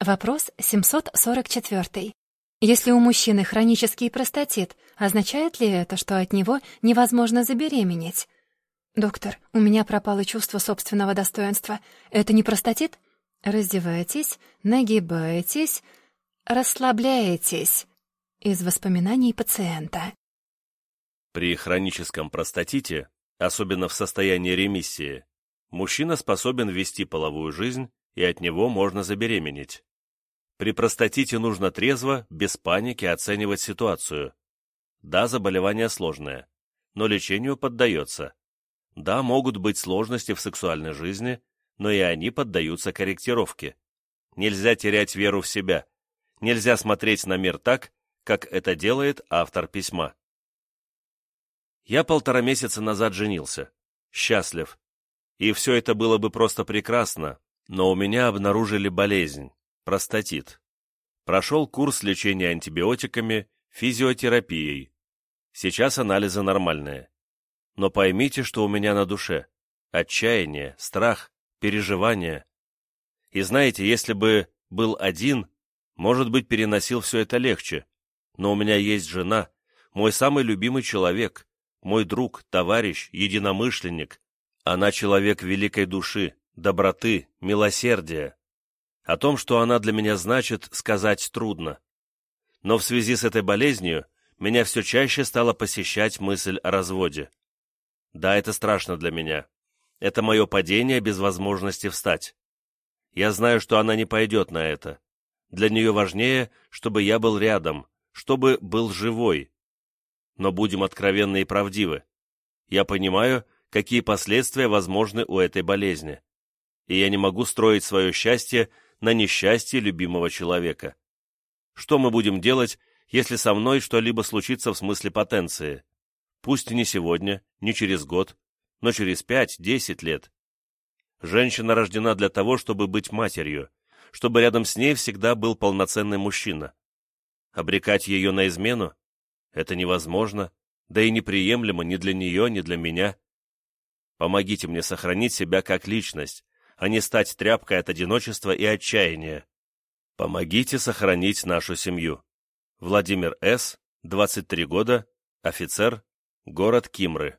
Вопрос 744. Если у мужчины хронический простатит, означает ли это, что от него невозможно забеременеть? Доктор, у меня пропало чувство собственного достоинства. Это не простатит? Раздевайтесь, нагибайтесь, расслабляетесь. Из воспоминаний пациента. При хроническом простатите, особенно в состоянии ремиссии, мужчина способен вести половую жизнь, и от него можно забеременеть. При простатите нужно трезво, без паники оценивать ситуацию. Да, заболевание сложное, но лечению поддается. Да, могут быть сложности в сексуальной жизни, но и они поддаются корректировке. Нельзя терять веру в себя. Нельзя смотреть на мир так, как это делает автор письма. Я полтора месяца назад женился. Счастлив. И все это было бы просто прекрасно, но у меня обнаружили болезнь – простатит. Прошел курс лечения антибиотиками, физиотерапией. Сейчас анализы нормальные. Но поймите, что у меня на душе. Отчаяние, страх, переживания. И знаете, если бы был один, может быть, переносил все это легче. Но у меня есть жена, мой самый любимый человек, мой друг, товарищ, единомышленник. Она человек великой души, доброты, милосердия. О том, что она для меня значит, сказать трудно. Но в связи с этой болезнью меня все чаще стала посещать мысль о разводе. Да, это страшно для меня. Это мое падение без возможности встать. Я знаю, что она не пойдет на это. Для нее важнее, чтобы я был рядом, чтобы был живой, но будем откровенны и правдивы. Я понимаю, какие последствия возможны у этой болезни, и я не могу строить свое счастье на несчастье любимого человека. Что мы будем делать, если со мной что-либо случится в смысле потенции? Пусть не сегодня, не через год, но через пять-десять лет. Женщина рождена для того, чтобы быть матерью, чтобы рядом с ней всегда был полноценный мужчина. Обрекать ее на измену? Это невозможно, да и неприемлемо ни для нее, ни для меня. Помогите мне сохранить себя как личность, а не стать тряпкой от одиночества и отчаяния. Помогите сохранить нашу семью. Владимир С., 23 года, офицер, город Кимры.